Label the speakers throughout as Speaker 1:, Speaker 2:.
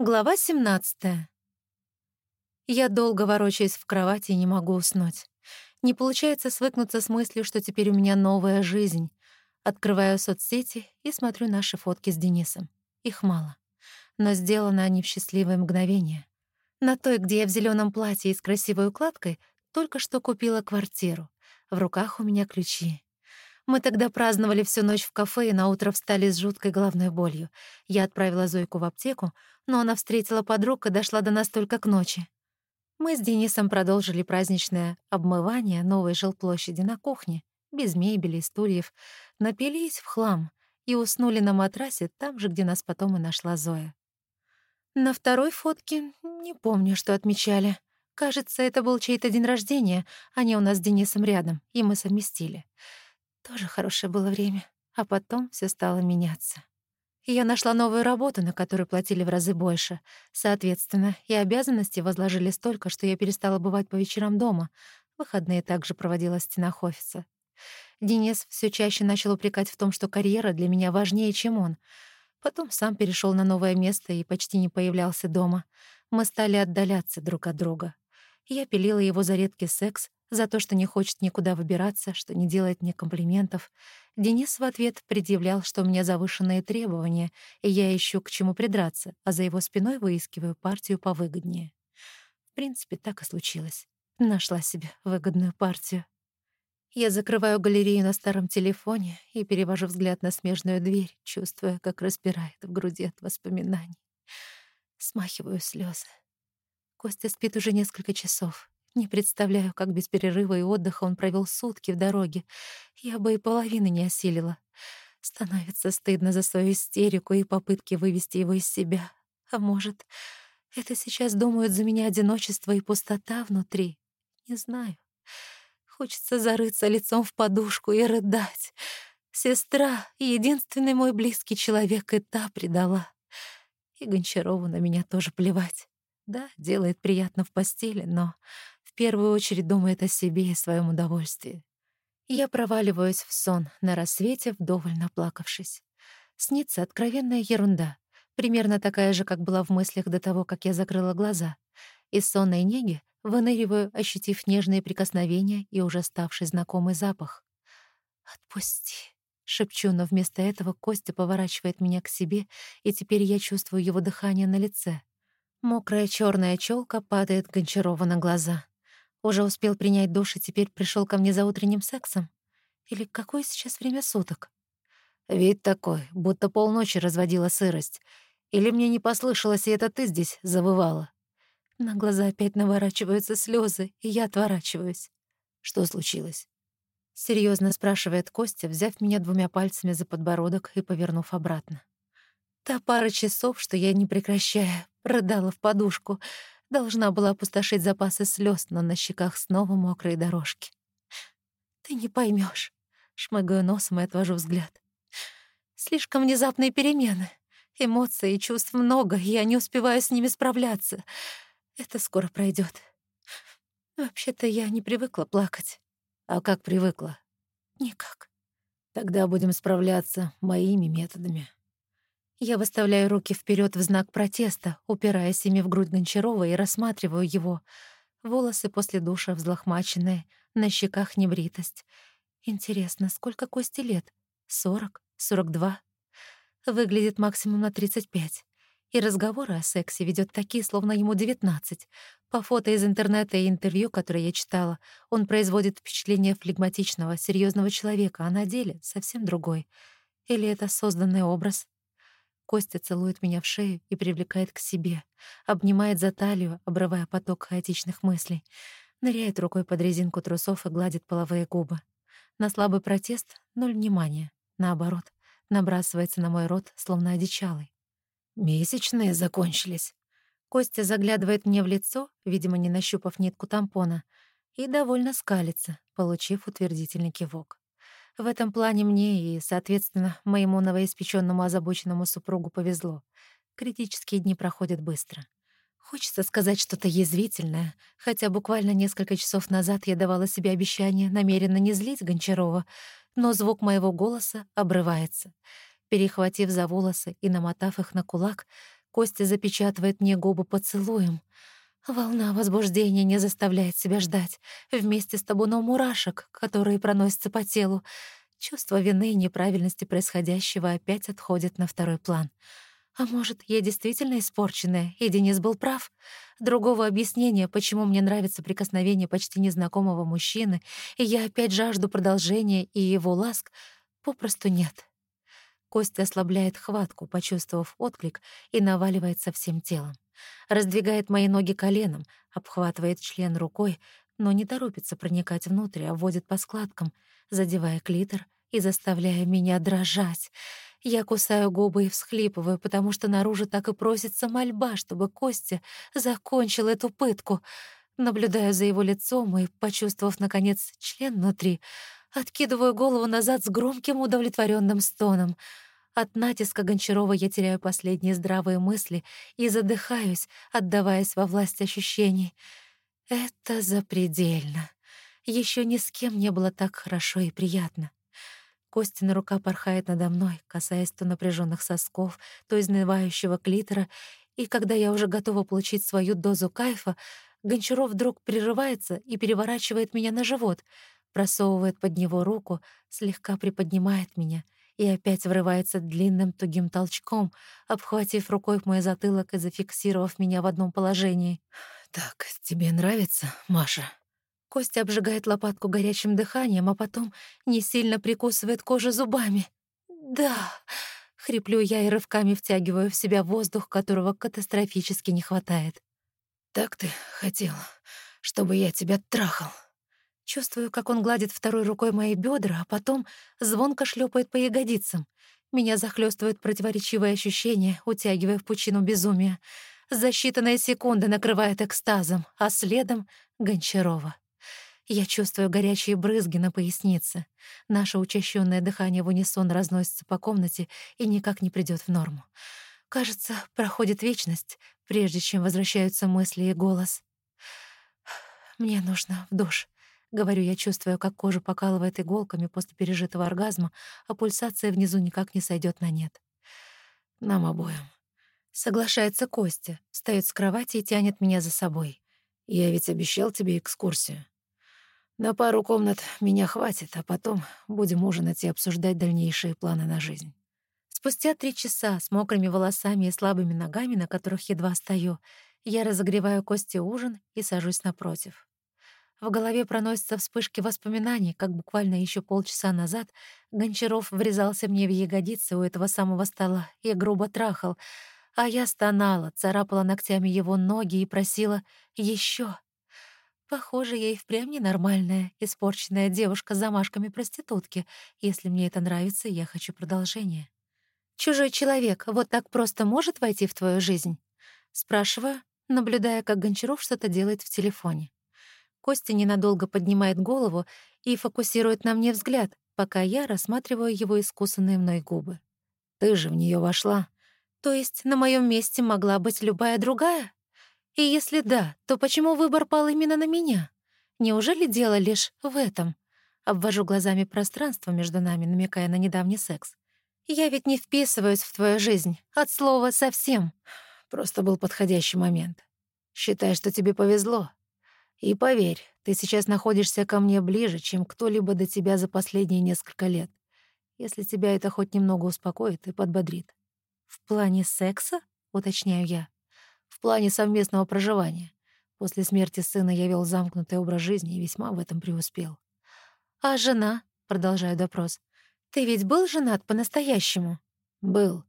Speaker 1: Глава 17. Я долго ворочаюсь в кровати и не могу уснуть. Не получается свыкнуться с мыслью, что теперь у меня новая жизнь. Открываю соцсети и смотрю наши фотки с Денисом. Их мало. Но сделаны они в счастливые мгновения. На той, где я в зеленом платье и с красивой укладкой, только что купила квартиру. В руках у меня ключи. Мы тогда праздновали всю ночь в кафе и наутро встали с жуткой головной болью. Я отправила Зойку в аптеку, но она встретила подруг и дошла до нас только к ночи. Мы с Денисом продолжили праздничное обмывание новой жилплощади на кухне, без мебели и стульев, напились в хлам и уснули на матрасе там же, где нас потом и нашла Зоя. На второй фотке не помню, что отмечали. Кажется, это был чей-то день рождения, они у нас с Денисом рядом, и мы совместили. Тоже хорошее было время. А потом все стало меняться. Я нашла новую работу, на которую платили в разы больше. Соответственно, и обязанности возложили столько, что я перестала бывать по вечерам дома. Выходные также проводила в стенах офиса. Денис все чаще начал упрекать в том, что карьера для меня важнее, чем он. Потом сам перешел на новое место и почти не появлялся дома. Мы стали отдаляться друг от друга. Я пилила его за редкий секс, за то, что не хочет никуда выбираться, что не делает мне комплиментов. Денис в ответ предъявлял, что у меня завышенные требования, и я ищу к чему придраться, а за его спиной выискиваю партию повыгоднее. В принципе, так и случилось. Нашла себе выгодную партию. Я закрываю галерею на старом телефоне и перевожу взгляд на смежную дверь, чувствуя, как распирает в груди от воспоминаний. Смахиваю слезы. Костя спит уже несколько часов. Не представляю, как без перерыва и отдыха он провел сутки в дороге. Я бы и половины не осилила. Становится стыдно за свою истерику и попытки вывести его из себя. А может, это сейчас думают за меня одиночество и пустота внутри? Не знаю. Хочется зарыться лицом в подушку и рыдать. Сестра — единственный мой близкий человек, и та предала. И Гончарову на меня тоже плевать. Да, делает приятно в постели, но первую очередь думает о себе и своем удовольствии. Я проваливаюсь в сон, на рассвете вдоволь наплакавшись. Снится откровенная ерунда, примерно такая же, как была в мыслях до того, как я закрыла глаза. Из сонной неги выныриваю, ощутив нежные прикосновения и уже ставший знакомый запах. «Отпусти», — шепчу, но вместо этого Костя поворачивает меня к себе, и теперь я чувствую его дыхание на лице. Мокрая черная челка падает Гончарова на глаза. Уже успел принять душ и теперь пришел ко мне за утренним сексом? Или какое сейчас время суток?
Speaker 2: Вид такой, будто полночи разводила сырость. Или мне не послышалось, и это ты здесь завывала?
Speaker 1: На глаза опять наворачиваются слезы, и я отворачиваюсь.
Speaker 2: Что случилось?
Speaker 1: Серьезно спрашивает Костя, взяв меня двумя пальцами за подбородок и повернув обратно. Та пара часов, что я, не прекращая, рыдала в подушку — Должна была опустошить запасы слез, но на щеках снова мокрые дорожки. «Ты не поймешь, шмыгаю носом и отвожу взгляд. «Слишком внезапные перемены. Эмоций и чувств много, и я не успеваю с ними справляться. Это скоро пройдет. Вообще-то я не привыкла плакать».
Speaker 2: «А как привыкла?»
Speaker 1: «Никак».
Speaker 2: «Тогда будем справляться моими методами».
Speaker 1: Я выставляю руки вперед в знак протеста, упираясь ими в грудь Гончарова и рассматриваю его. Волосы после душа взлохмаченные, на щеках небритость. Интересно, сколько Кости лет? Сорок? Сорок два? Выглядит максимум на тридцать пять. И разговоры о сексе ведет такие, словно ему девятнадцать. По фото из интернета и интервью, которые я читала, он производит впечатление флегматичного, серьезного человека, а на деле совсем другой. Или это созданный образ? Костя целует меня в шею и привлекает к себе, обнимает за талию, обрывая поток хаотичных мыслей, ныряет рукой под резинку трусов и гладит половые губы. На слабый протест — ноль внимания. Наоборот, набрасывается на мой рот, словно одичалый.
Speaker 2: «Месячные закончились».
Speaker 1: Костя заглядывает мне в лицо, видимо, не нащупав нитку тампона, и довольно скалится, получив утвердительный кивок. В этом плане мне и, соответственно, моему новоиспечённому озабоченному супругу повезло. Критические дни проходят быстро. Хочется сказать что-то язвительное, хотя буквально несколько часов назад я давала себе обещание намеренно не злить Гончарова, но звук моего голоса обрывается. Перехватив за волосы и намотав их на кулак, Костя запечатывает мне губы поцелуем. Волна возбуждения не заставляет себя ждать. Вместе с табуном мурашек, которые проносятся по телу. Чувство вины и неправильности происходящего опять отходит на второй план. А может, я действительно испорченная, и Денис был прав? Другого объяснения, почему мне нравится прикосновение почти незнакомого мужчины, и я опять жажду продолжения и его ласк, попросту нет. Костя ослабляет хватку, почувствовав отклик, и наваливается всем телом. Раздвигает мои ноги коленом, обхватывает член рукой, но не торопится проникать внутрь, а вводит по складкам, задевая клитор и заставляя меня дрожать. Я кусаю губы и всхлипываю, потому что наружу так и просится мольба, чтобы Костя закончил эту пытку. Наблюдаю за его лицом и, почувствовав, наконец, член внутри, откидываю голову назад с громким удовлетворенным стоном. От натиска Гончарова я теряю последние здравые мысли и задыхаюсь, отдаваясь во власть ощущений. Это запредельно. Еще ни с кем не было так хорошо и приятно. Костина рука порхает надо мной, касаясь то напряженных сосков, то изнывающего клитора, и когда я уже готова получить свою дозу кайфа, Гончаров вдруг прерывается и переворачивает меня на живот, просовывает под него руку, слегка приподнимает меня и опять врывается длинным тугим толчком, обхватив рукой мой затылок и зафиксировав меня в одном положении.
Speaker 2: «Так, тебе нравится, Маша?»
Speaker 1: Костя обжигает лопатку горячим дыханием, а потом не сильно прикусывает кожу зубами. «Да!» — хриплю я и рывками втягиваю в себя воздух, которого катастрофически не хватает.
Speaker 2: «Так ты хотел, чтобы я тебя трахал?»
Speaker 1: Чувствую, как он гладит второй рукой мои бедра, а потом звонко шлепает по ягодицам. Меня захлестывают противоречивые ощущения, утягивая в пучину безумия. За считанные секунды накрывает экстазом, а следом — Гончарова. Я чувствую горячие брызги на пояснице. Наше учащенное дыхание в унисон разносится по комнате и никак не придет в норму. Кажется, проходит вечность, прежде чем возвращаются мысли и голос. «Мне нужно в душ», — говорю я, чувствую, как кожа покалывает иголками после пережитого оргазма, а пульсация внизу никак не сойдет на нет.
Speaker 2: «Нам обоим».
Speaker 1: Соглашается Костя, встает с кровати и тянет меня за собой.
Speaker 2: «Я ведь обещал тебе экскурсию». На пару комнат меня хватит, а потом будем ужинать и обсуждать дальнейшие планы на жизнь.
Speaker 1: Спустя три часа с мокрыми волосами и слабыми ногами, на которых едва стою, я разогреваю кости ужин и сажусь напротив. В голове проносятся вспышки воспоминаний, как буквально еще полчаса назад Гончаров врезался мне в ягодицы у этого самого стола и грубо трахал, а я стонала, царапала ногтями его ноги и просила еще. Похоже, я и впрямь ненормальная, испорченная девушка с замашками проститутки. Если мне это нравится, я хочу продолжения. «Чужой человек вот так просто может войти в твою жизнь?» Спрашиваю, наблюдая, как Гончаров что-то делает в телефоне. Костя ненадолго поднимает голову и фокусирует на мне взгляд, пока я рассматриваю его искусанные мной губы.
Speaker 2: «Ты же в нее вошла».
Speaker 1: «То есть на моем месте могла быть любая другая?» И если да, то почему выбор пал именно на меня? Неужели дело лишь в этом? Обвожу глазами пространство между нами, намекая на недавний секс. Я ведь не вписываюсь в твою жизнь, от слова совсем.
Speaker 2: Просто был подходящий момент. Считай, что тебе повезло. И поверь, ты сейчас находишься ко мне ближе, чем кто-либо до тебя за последние несколько лет. Если тебя это хоть немного успокоит и подбодрит.
Speaker 1: В плане секса, уточняю я
Speaker 2: в плане совместного проживания. После смерти сына я вел замкнутый образ жизни и весьма в этом преуспел.
Speaker 1: «А жена?» — продолжаю допрос. «Ты ведь был женат по-настоящему?»
Speaker 2: «Был.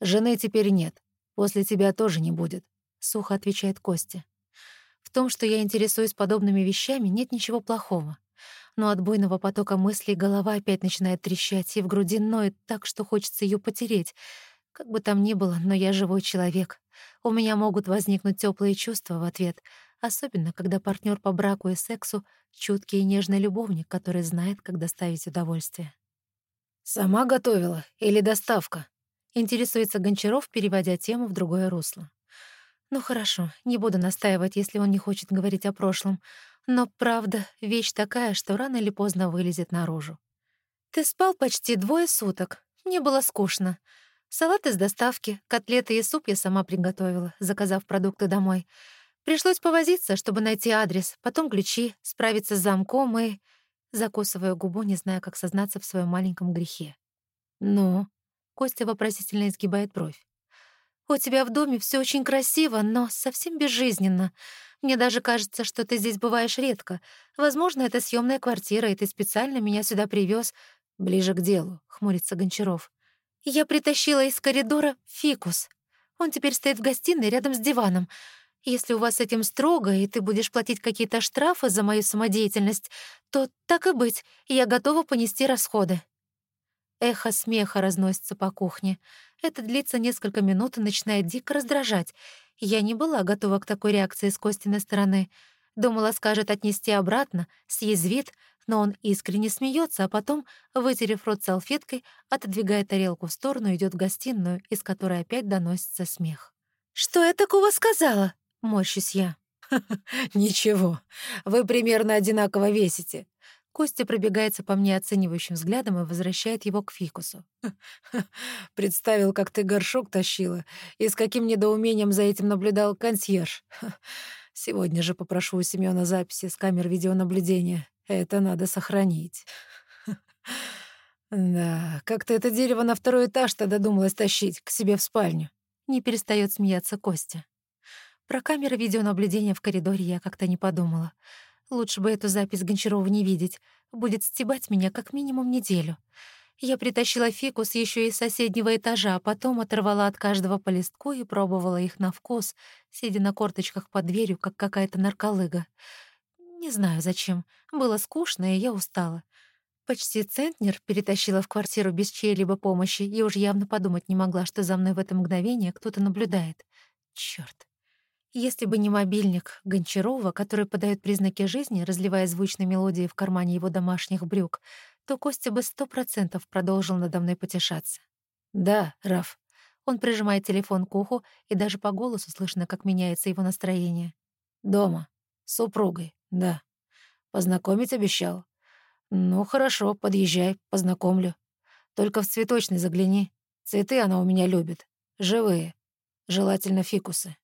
Speaker 2: Жены теперь нет. После тебя тоже не будет», — сухо отвечает Костя.
Speaker 1: В том, что я интересуюсь подобными вещами, нет ничего плохого. Но от буйного потока мыслей голова опять начинает трещать, и в груди ноет так, что хочется ее потереть. Как бы там ни было, но я живой человек. У меня могут возникнуть теплые чувства в ответ, особенно когда партнер по браку и сексу — чуткий и нежный любовник, который знает, как доставить удовольствие.
Speaker 2: «Сама готовила или доставка?»
Speaker 1: — интересуется Гончаров, переводя тему в другое русло. «Ну хорошо, не буду настаивать, если он не хочет говорить о прошлом. Но правда, вещь такая, что рано или поздно вылезет наружу. Ты спал почти двое суток. Мне было скучно. Салат из доставки, котлеты и суп я сама приготовила, заказав продукты домой. Пришлось повозиться, чтобы найти адрес, потом ключи, справиться с замком и... Закусываю губу, не зная, как сознаться в своем маленьком грехе.
Speaker 2: «Ну?»
Speaker 1: — Костя вопросительно изгибает бровь. «У тебя в доме все очень красиво, но совсем безжизненно. Мне даже кажется, что ты здесь бываешь редко. Возможно, это съемная квартира, и ты специально меня сюда привез.
Speaker 2: Ближе к делу», — хмурится Гончаров.
Speaker 1: Я притащила из коридора фикус. Он теперь стоит в гостиной рядом с диваном. Если у вас с этим строго, и ты будешь платить какие-то штрафы за мою самодеятельность, то так и быть, я готова понести расходы». Эхо смеха разносится по кухне. Это длится несколько минут и начинает дико раздражать. Я не была готова к такой реакции с Костиной стороны. Думала, скажет отнести обратно, съязвит, но он искренне смеется, а потом, вытерев рот салфеткой, отодвигая тарелку в сторону, идет в гостиную, из которой опять доносится смех. «Что я такого сказала?» — морщусь я.
Speaker 2: «Ничего, вы примерно одинаково весите».
Speaker 1: Костя пробегается по мне оценивающим взглядом и возвращает его к фикусу.
Speaker 2: «Представил, как ты горшок тащила, и с каким недоумением за этим наблюдал консьерж. Сегодня же попрошу у Семёна записи с камер видеонаблюдения. Это надо сохранить. Да, как ты это дерево на второй этаж тогда додумалась тащить к себе в спальню?
Speaker 1: Не перестает смеяться Костя. Про камеры видеонаблюдения в коридоре я как-то не подумала. Лучше бы эту запись Гончарова не видеть. Будет стебать меня как минимум неделю. Я притащила фикус еще из соседнего этажа, а потом оторвала от каждого по листку и пробовала их на вкус, сидя на корточках под дверью, как какая-то нарколыга. Не знаю зачем. Было скучно, и я устала. Почти центнер перетащила в квартиру без чьей-либо помощи и уж явно подумать не могла, что за мной в это мгновение кто-то наблюдает. Чёрт. Если бы не мобильник Гончарова, который подает признаки жизни, разливая звучные мелодии в кармане его домашних брюк, то Костя бы сто процентов продолжил надо мной потешаться.
Speaker 2: «Да, Раф».
Speaker 1: Он прижимает телефон к уху, и даже по голосу слышно, как меняется его настроение.
Speaker 2: «Дома. С супругой. Да. Познакомить обещал. Ну, хорошо, подъезжай, познакомлю. Только в цветочный загляни. Цветы она у меня любит. Живые. Желательно фикусы.